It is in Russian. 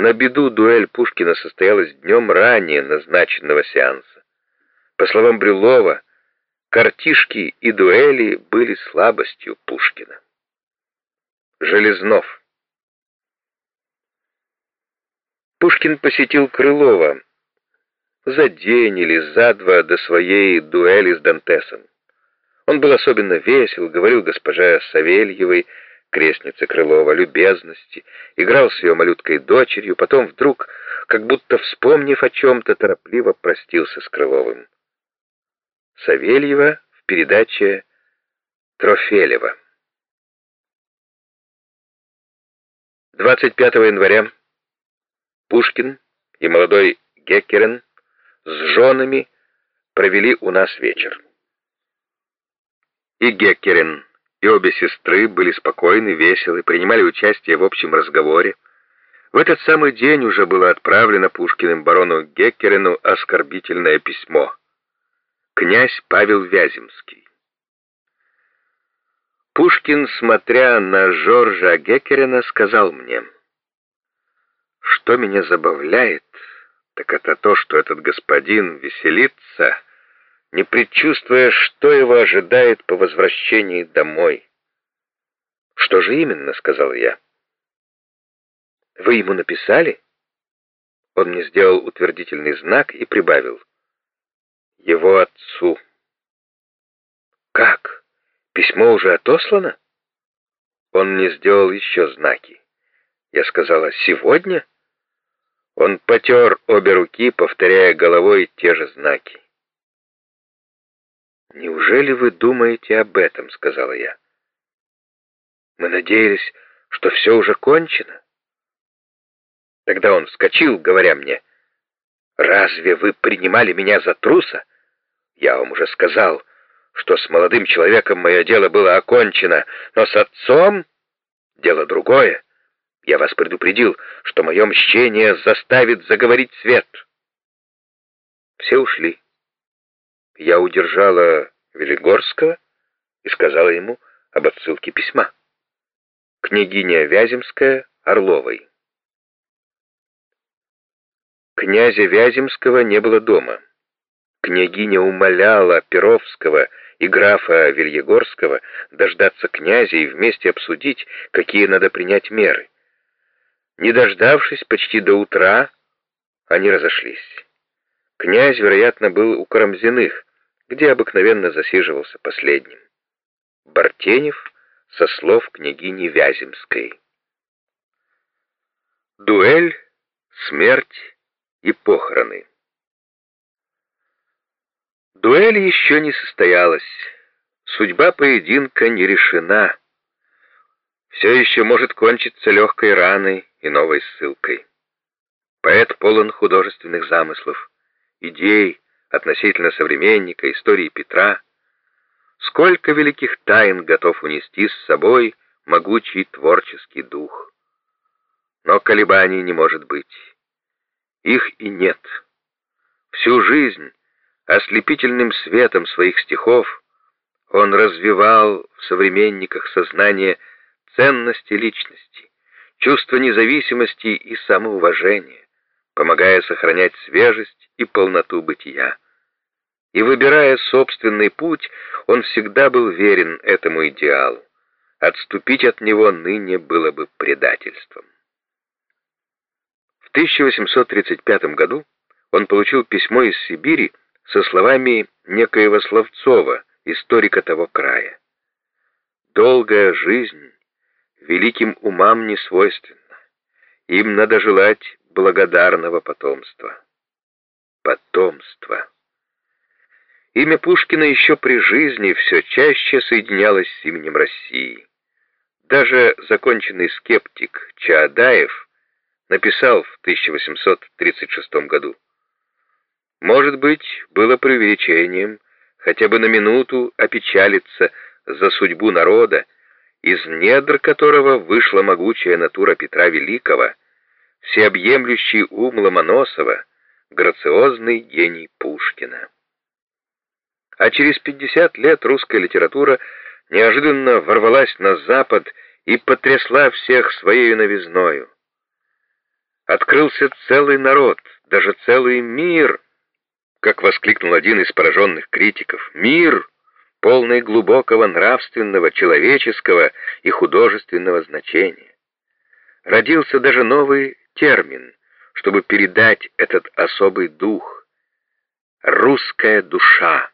На беду дуэль Пушкина состоялась днем ранее назначенного сеанса. По словам Брюлова, картишки и дуэли были слабостью Пушкина. Железнов Пушкин посетил Крылова за день или за два до своей дуэли с Дантесом. Он был особенно весел, говорил госпоже Савельевой, крестнице Крылова, любезности, играл с ее малюткой дочерью, потом вдруг, как будто вспомнив о чем-то, торопливо простился с Крыловым. Савельева в передаче Трофелева. 25 января Пушкин и молодой Геккерен с женами провели у нас вечер. И Геккерен, и обе сестры были спокойны, веселы, принимали участие в общем разговоре. В этот самый день уже было отправлено Пушкиным барону Геккерену оскорбительное письмо. Князь Павел Вяземский. Пушкин, смотря на Жоржа Геккерена, сказал мне, «Что меня забавляет, так это то, что этот господин веселится, не предчувствуя, что его ожидает по возвращении домой». «Что же именно?» — сказал я. «Вы ему написали?» Он мне сделал утвердительный знак и прибавил. «Его отцу». «Как?» Письмо уже отослано? Он мне сделал еще знаки. Я сказала «сегодня?» Он потер обе руки, повторяя головой те же знаки. «Неужели вы думаете об этом?» — сказала я. «Мы надеялись, что все уже кончено». Тогда он вскочил, говоря мне, «Разве вы принимали меня за труса? Я вам уже сказал, что с молодым человеком мое дело было окончено, но с отцом дело другое. Я вас предупредил, что мое мщение заставит заговорить свет. Все ушли. Я удержала Велигорского и сказала ему об отсылке письма. Княгиня Вяземская Орловой. Князя Вяземского не было дома. Княгиня умоляла Перовского и графа Вильегорского дождаться князя и вместе обсудить, какие надо принять меры. Не дождавшись почти до утра, они разошлись. Князь, вероятно, был у Карамзиных, где обыкновенно засиживался последним. Бартенев со слов княгини Вяземской. Дуэль, смерть и похороны. Дуэль еще не состоялась. Судьба поединка не решена. Все еще может кончиться легкой раной и новой ссылкой. Поэт полон художественных замыслов, идей относительно современника, истории Петра. Сколько великих тайн готов унести с собой могучий творческий дух. Но колебаний не может быть. Их и нет. Всю жизнь Ослепительным светом своих стихов он развивал в современниках сознание ценности личности, чувство независимости и самоуважения, помогая сохранять свежесть и полноту бытия. И выбирая собственный путь, он всегда был верен этому идеалу. Отступить от него ныне было бы предательством. В 1835 году он получил письмо из Сибири, со словами некоего Словцова, историка того края. «Долгая жизнь великим умам не свойственна. Им надо желать благодарного потомства». Потомство. Имя Пушкина еще при жизни все чаще соединялось с именем России. Даже законченный скептик Чаадаев написал в 1836 году может быть, было преувеличением хотя бы на минуту опечалиться за судьбу народа, из недр которого вышла могучая натура Петра Великого, всеобъемлющий ум Ломоносова, грациозный гений Пушкина. А через 50 лет русская литература неожиданно ворвалась на Запад и потрясла всех своей новизною. Открылся целый народ, даже целый мир, как воскликнул один из пораженных критиков. Мир, полный глубокого нравственного, человеческого и художественного значения. Родился даже новый термин, чтобы передать этот особый дух. Русская душа.